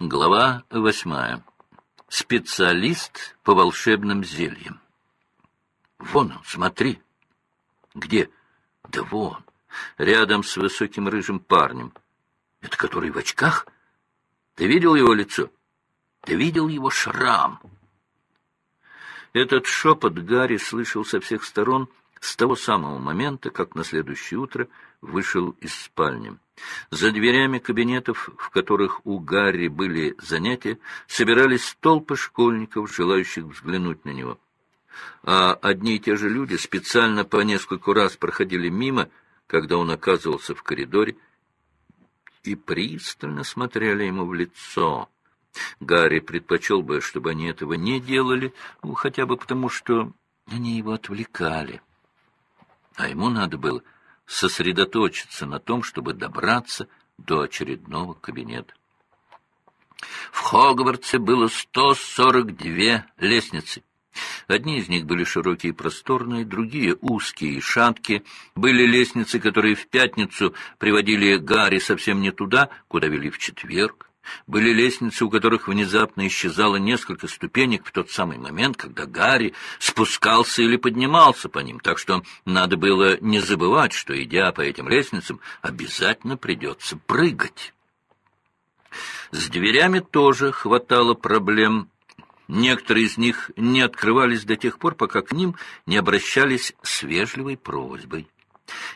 Глава восьмая. Специалист по волшебным зельям. Вон он, смотри. Где? Да вон, рядом с высоким рыжим парнем. Это который в очках? Ты видел его лицо? Ты видел его шрам? Этот шепот Гарри слышал со всех сторон с того самого момента, как на следующее утро вышел из спальни. За дверями кабинетов, в которых у Гарри были занятия, собирались толпы школьников, желающих взглянуть на него. А одни и те же люди специально по нескольку раз проходили мимо, когда он оказывался в коридоре, и пристально смотрели ему в лицо. Гарри предпочел бы, чтобы они этого не делали, ну, хотя бы потому, что они его отвлекали. А ему надо было сосредоточиться на том, чтобы добраться до очередного кабинета. В Хогвартсе было 142 лестницы. Одни из них были широкие и просторные, другие — узкие и шаткие. Были лестницы, которые в пятницу приводили Гарри совсем не туда, куда вели в четверг. Были лестницы, у которых внезапно исчезало несколько ступенек в тот самый момент, когда Гарри спускался или поднимался по ним, так что надо было не забывать, что, идя по этим лестницам, обязательно придется прыгать. С дверями тоже хватало проблем. Некоторые из них не открывались до тех пор, пока к ним не обращались с вежливой просьбой.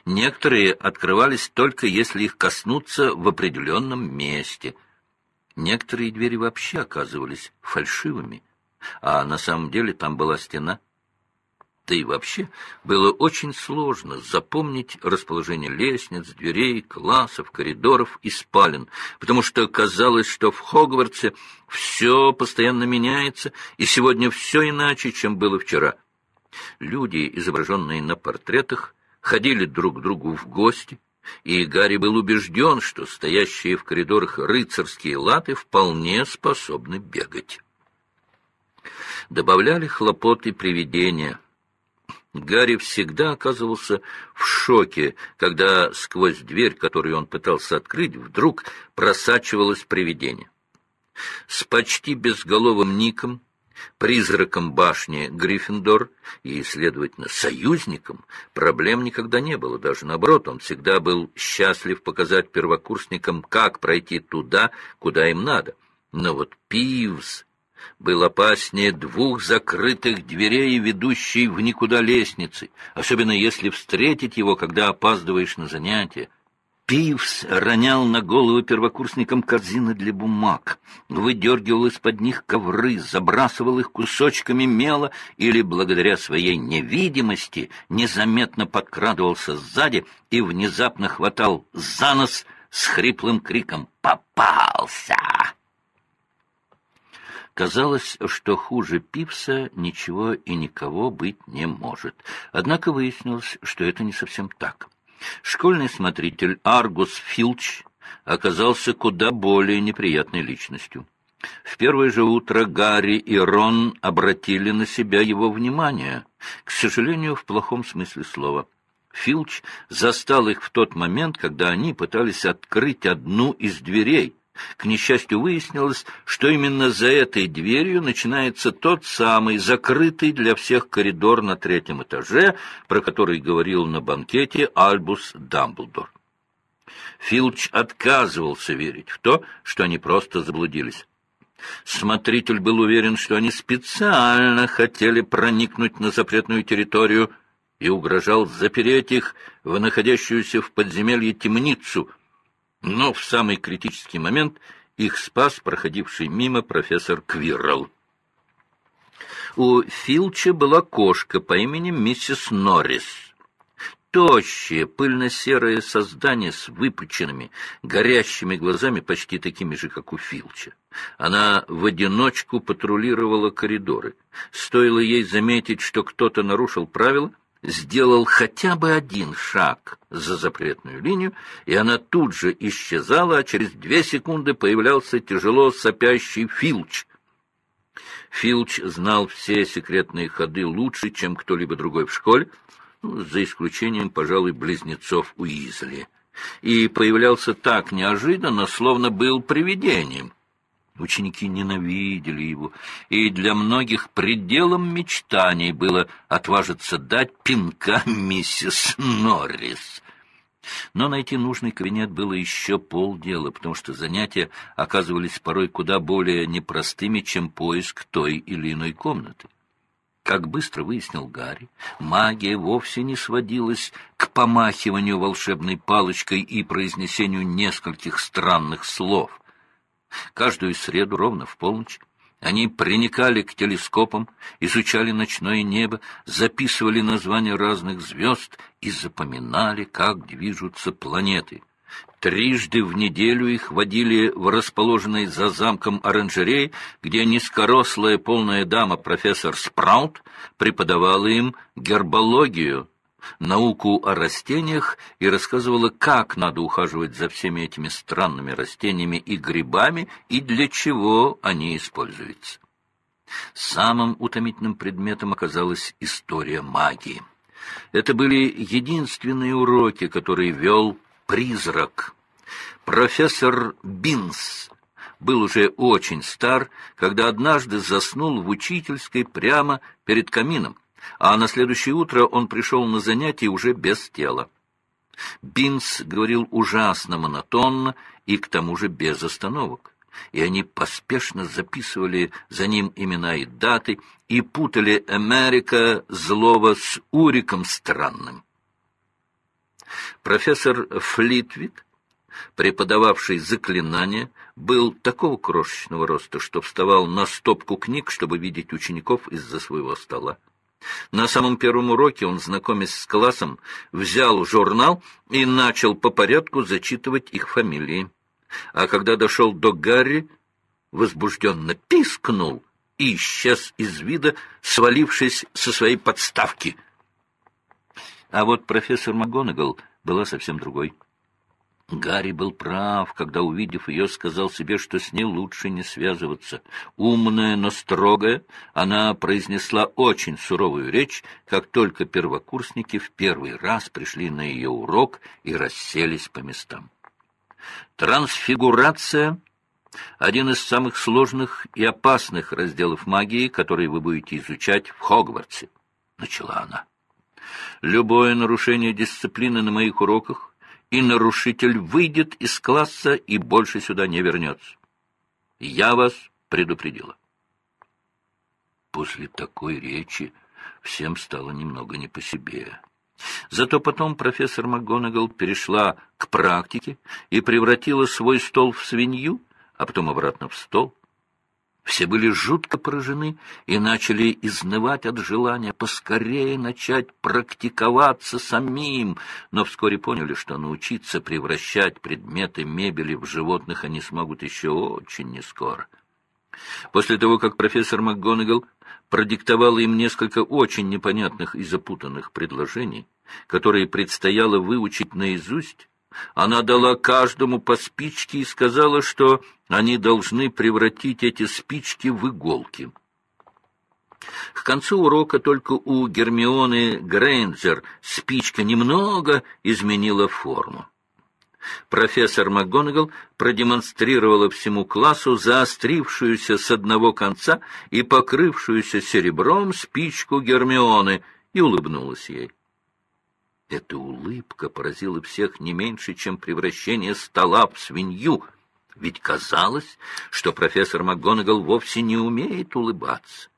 Некоторые открывались только если их коснуться в определенном месте — Некоторые двери вообще оказывались фальшивыми, а на самом деле там была стена. Да и вообще было очень сложно запомнить расположение лестниц, дверей, классов, коридоров и спален, потому что казалось, что в Хогвартсе все постоянно меняется, и сегодня все иначе, чем было вчера. Люди, изображенные на портретах, ходили друг к другу в гости, и Гарри был убежден, что стоящие в коридорах рыцарские латы вполне способны бегать. Добавляли хлопоты привидения. Гарри всегда оказывался в шоке, когда сквозь дверь, которую он пытался открыть, вдруг просачивалось привидение. С почти безголовым ником Призраком башни Гриффиндор и, следовательно, союзником проблем никогда не было. Даже наоборот, он всегда был счастлив показать первокурсникам, как пройти туда, куда им надо. Но вот Пивз был опаснее двух закрытых дверей, ведущей в никуда лестницы, особенно если встретить его, когда опаздываешь на занятия. Пивс ронял на голову первокурсникам корзины для бумаг, выдергивал из-под них ковры, забрасывал их кусочками мела или, благодаря своей невидимости, незаметно подкрадывался сзади и внезапно хватал за нос с хриплым криком «Попался!». Казалось, что хуже Пивса ничего и никого быть не может. Однако выяснилось, что это не совсем так. Школьный смотритель Аргус Филч оказался куда более неприятной личностью. В первое же утро Гарри и Рон обратили на себя его внимание, к сожалению, в плохом смысле слова. Филч застал их в тот момент, когда они пытались открыть одну из дверей — к несчастью, выяснилось, что именно за этой дверью начинается тот самый закрытый для всех коридор на третьем этаже, про который говорил на банкете Альбус Дамблдор. Филч отказывался верить в то, что они просто заблудились. Смотритель был уверен, что они специально хотели проникнуть на запретную территорию и угрожал запереть их в находящуюся в подземелье темницу — но в самый критический момент их спас проходивший мимо профессор Квиррелл. У Филча была кошка по имени миссис Норрис. Тощее, пыльно-серое создание с выпученными, горящими глазами, почти такими же, как у Филча. Она в одиночку патрулировала коридоры. Стоило ей заметить, что кто-то нарушил правила — сделал хотя бы один шаг за запретную линию, и она тут же исчезала, а через две секунды появлялся тяжело сопящий Филч. Филч знал все секретные ходы лучше, чем кто-либо другой в школе, ну, за исключением, пожалуй, близнецов Уизли, и появлялся так неожиданно, словно был привидением. Ученики ненавидели его, и для многих пределом мечтаний было отважиться дать пинка миссис Норрис. Но найти нужный кабинет было еще полдела, потому что занятия оказывались порой куда более непростыми, чем поиск той или иной комнаты. Как быстро выяснил Гарри, магия вовсе не сводилась к помахиванию волшебной палочкой и произнесению нескольких странных слов. Каждую среду ровно в полночь они приникали к телескопам, изучали ночное небо, записывали названия разных звезд и запоминали, как движутся планеты. Трижды в неделю их водили в расположенной за замком оранжерей, где низкорослая полная дама профессор Спраут преподавала им гербологию, науку о растениях и рассказывала, как надо ухаживать за всеми этими странными растениями и грибами и для чего они используются. Самым утомительным предметом оказалась история магии. Это были единственные уроки, которые вел призрак. Профессор Бинс был уже очень стар, когда однажды заснул в учительской прямо перед камином а на следующее утро он пришел на занятие уже без тела. Бинс говорил ужасно монотонно и к тому же без остановок, и они поспешно записывали за ним имена и даты и путали Америка злого с Уриком странным. Профессор Флитвик, преподававший заклинания, был такого крошечного роста, что вставал на стопку книг, чтобы видеть учеников из-за своего стола. На самом первом уроке он, знакомясь с классом, взял журнал и начал по порядку зачитывать их фамилии. А когда дошел до Гарри, возбужденно пискнул и исчез из вида, свалившись со своей подставки. А вот профессор МакГонагал была совсем другой. Гарри был прав, когда, увидев ее, сказал себе, что с ней лучше не связываться. Умная, но строгая, она произнесла очень суровую речь, как только первокурсники в первый раз пришли на ее урок и расселись по местам. Трансфигурация — один из самых сложных и опасных разделов магии, которые вы будете изучать в Хогвартсе, — начала она. Любое нарушение дисциплины на моих уроках и нарушитель выйдет из класса и больше сюда не вернется. Я вас предупредила. После такой речи всем стало немного не по себе. Зато потом профессор МакГонагал перешла к практике и превратила свой стол в свинью, а потом обратно в стол. Все были жутко поражены и начали изнывать от желания поскорее начать практиковаться самим, но вскоре поняли, что научиться превращать предметы мебели в животных они смогут еще очень нескоро. После того, как профессор МакГонагал продиктовала им несколько очень непонятных и запутанных предложений, которые предстояло выучить наизусть, она дала каждому по спичке и сказала, что они должны превратить эти спички в иголки. К концу урока только у Гермионы Грейнджер спичка немного изменила форму. Профессор МакГонагал продемонстрировала всему классу заострившуюся с одного конца и покрывшуюся серебром спичку Гермионы и улыбнулась ей. Эта улыбка поразила всех не меньше, чем превращение стола в свинью, ведь казалось, что профессор МакГонагал вовсе не умеет улыбаться.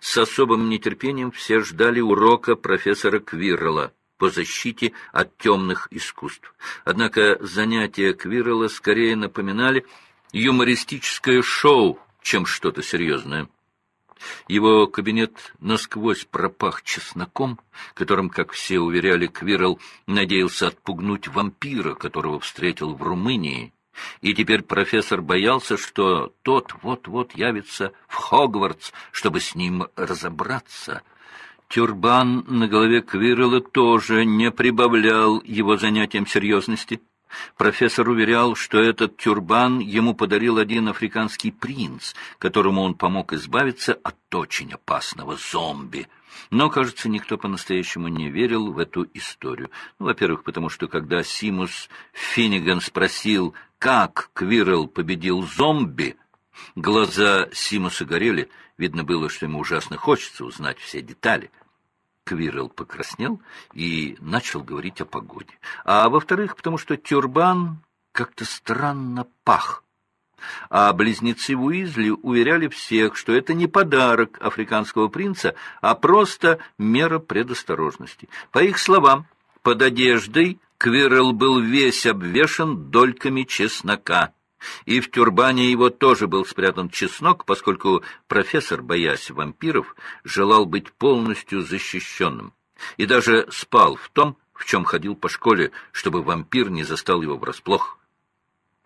С особым нетерпением все ждали урока профессора Квиррелла по защите от темных искусств. Однако занятия Квиррелла скорее напоминали юмористическое шоу, чем что-то серьезное. Его кабинет насквозь пропах чесноком, которым, как все уверяли, Квирл надеялся отпугнуть вампира, которого встретил в Румынии. И теперь профессор боялся, что тот вот-вот явится в Хогвартс, чтобы с ним разобраться. Тюрбан на голове Квирла тоже не прибавлял его занятиям серьезности. Профессор уверял, что этот тюрбан ему подарил один африканский принц, которому он помог избавиться от очень опасного зомби. Но, кажется, никто по-настоящему не верил в эту историю. Ну, во-первых, потому что когда Симус Финниган спросил, как Квирл победил зомби, Глаза Симуса горели, видно было, что ему ужасно хочется узнать все детали. Квирл покраснел и начал говорить о погоде. А во-вторых, потому что тюрбан как-то странно пах. А близнецы Уизли уверяли всех, что это не подарок африканского принца, а просто мера предосторожности. По их словам, под одеждой Квирл был весь обвешан дольками чеснока. И в тюрбане его тоже был спрятан чеснок, поскольку профессор, боясь вампиров, желал быть полностью защищенным. И даже спал в том, в чем ходил по школе, чтобы вампир не застал его врасплох.